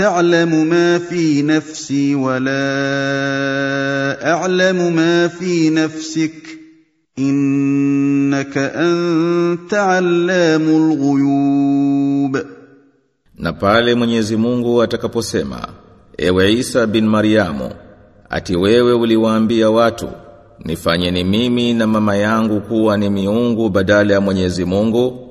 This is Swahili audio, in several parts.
تعلم ما في نفسي ولا اعلم ما في نفسك انك انت علام الغيوب Na pale Mwenyezi Mungu atakaposema, Ewe Isa bin Mariamu, ati wewe uliwaambia watu, nifanyeni mimi na mama yangu kuwa ni miungu badala ya Mwenyezi Mungu,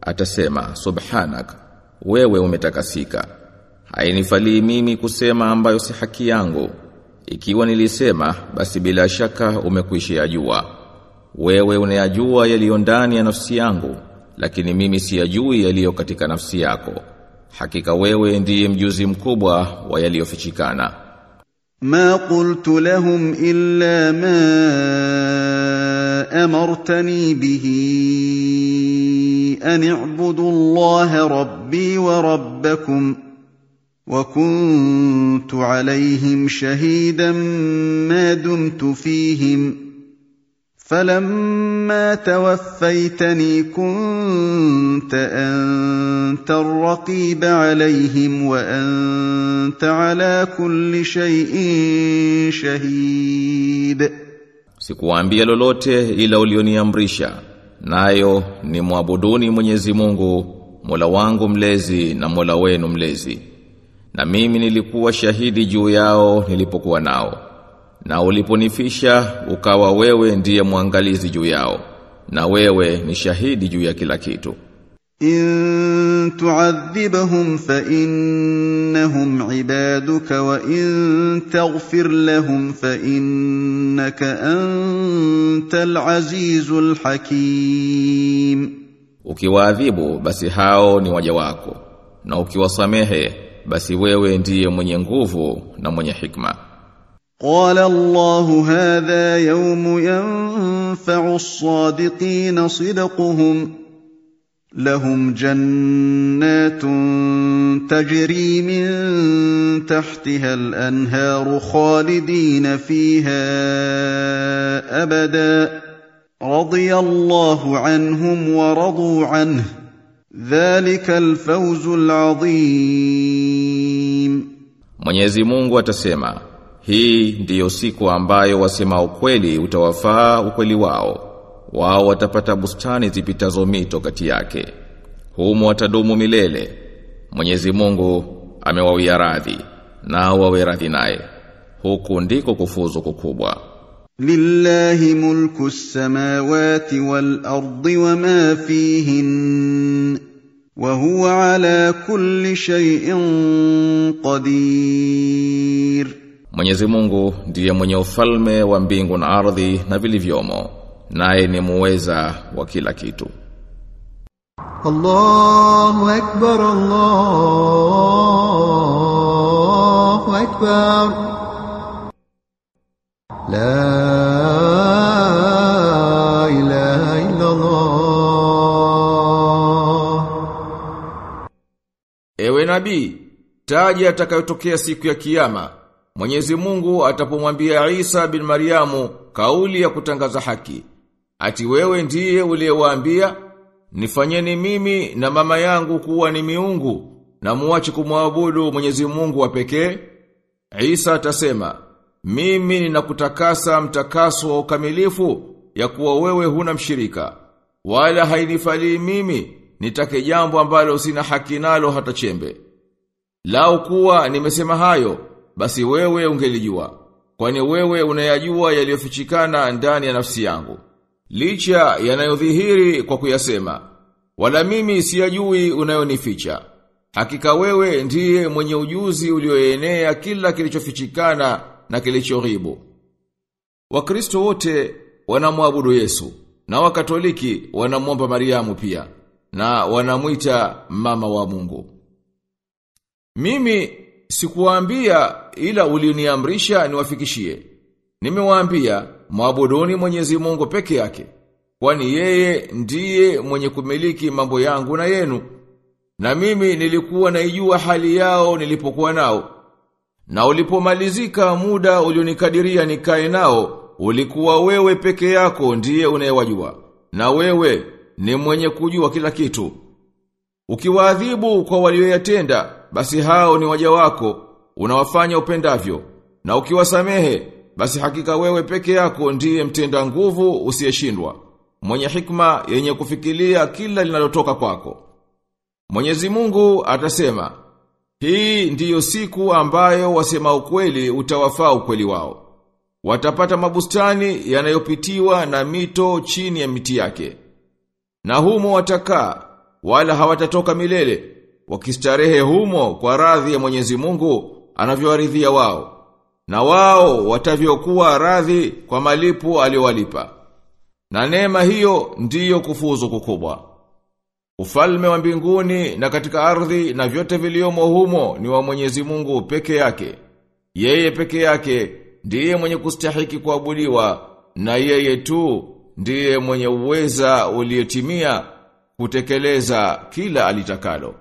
atasema, Subhanak, wewe umetakasika. hainifalii mimi kusema ambayo si haki yangu. Ikiwa nilisema basi bila shaka umekuishia jua wewe unayajua yaliyo ndani ya nafsi yangu lakini mimi siyajui yaliyo katika nafsi yako. Hakika wewe ndiye mjuzi mkubwa wa yaliyofichikana. Ma qultu lahum illa ma amartani bihi an i'budu allaha rabbi wa rabbakum. وكنت عليهم شهيدا ما دمت فيهم فلما توفيتني كنت انت الرقيب عليهم وانت على كل شيء شهيد Sikuwaambia lolote ila ulioniamrisha. Nayo ni muabuduni Mwenyezi Mungu, Mola wangu mlezi na Mola wenu mlezi. Na mimi nilikuwa shahidi juu yao nilipokuwa nao. Na uliponifisha ukawa wewe ndiye mwangalizi juu yao. Na wewe ni shahidi juu ya kila kitu. In tu'adhibahum fa innahum ibaduka wa in taghfir lahum fa innaka antal azizul hakim. Ukiwaadhibu basi hao ni waja wako na ukiwasamehe basi wewe ndiye mwenye nguvu na mwenye hikma. قال الله هذا يوم ينفع الصادقين صدقهم لهم جنات تجري من تحتها الانهار خالدين فيها ابدا رضي الله عنهم ورضوا عنه Dhalika alfawzu alazim. Mwenyezi Mungu atasema, hii ndiyo siku ambayo wasema ukweli utawafaa ukweli wao. Wao watapata bustani zipitazo mito kati yake. Humo watadumu milele. Mwenyezi Mungu amewawia radhi na wawe radhi naye. Huku ndiko kufuzu kukubwa. لله ملك السماوات والارض وما فيهن وهو على كل شيء قدير Mwenyezi Mungu ndiye mwenye ufalme wa mbingu na ardhi na vilivyomo. Naye ni muweza wa kila kitu. الله أكبر الله أكبر Ewe nabii taji atakayotokea siku ya kiyama Mwenyezi Mungu atapomwambia Isa bin Mariamu kauli ya kutangaza haki. Ati wewe ndiye uliyewaambia nifanyeni mimi na mama yangu kuwa ni miungu na muache kumwabudu Mwenyezi Mungu wa pekee? Isa atasema mimi ninakutakasa mtakaso wa ukamilifu ya kuwa wewe huna mshirika. Wala hainifalii mimi nitake jambo ambalo sina haki nalo hata chembe. Lau kuwa nimesema hayo, basi wewe ungelijua. Kwani wewe unayajua yaliyofichikana ndani ya nafsi yangu. Licha yanayodhihiri kwa kuyasema. Wala mimi siyajui unayonificha. Hakika wewe ndiye mwenye ujuzi ulioenea kila kilichofichikana na kilichoghibu. Wakristo wote wanamwabudu Yesu na wakatoliki wanamwomba Mariamu pia na wanamwita mama wa Mungu. Mimi sikuwaambia ila uliniamrisha niwafikishie. Nimewaambia mwabuduni Mwenyezi Mungu peke yake. Kwani yeye ndiye mwenye kumiliki mambo yangu na yenu. Na mimi nilikuwa naijua hali yao nilipokuwa nao. Na ulipomalizika muda ulionikadiria nikae nao, ulikuwa wewe peke yako ndiye unayewajua. Na wewe ni mwenye kujua kila kitu. Ukiwaadhibu kwa walioyatenda, basi hao ni waja wako, unawafanya upendavyo. Na ukiwasamehe, basi hakika wewe peke yako ndiye mtenda nguvu usiyeshindwa. Mwenye hikma yenye kufikilia kila linalotoka kwako. Mwenyezi Mungu atasema, hii ndiyo siku ambayo wasema ukweli utawafaa ukweli wao. Watapata mabustani yanayopitiwa na mito chini ya miti yake. Na humo watakaa, wala hawatatoka milele, wakistarehe humo kwa radhi ya Mwenyezi Mungu anavyowaridhia wao. Na wao watavyokuwa radhi kwa malipo aliyowalipa. Na neema hiyo ndiyo kufuzu kukubwa. Ufalme wa mbinguni na katika ardhi na vyote viliomo humo ni wa Mwenyezi Mungu peke yake. Yeye peke yake ndiye mwenye kustahiki kuabudiwa na yeye tu ndiye mwenye uweza uliotimia kutekeleza kila alitakalo.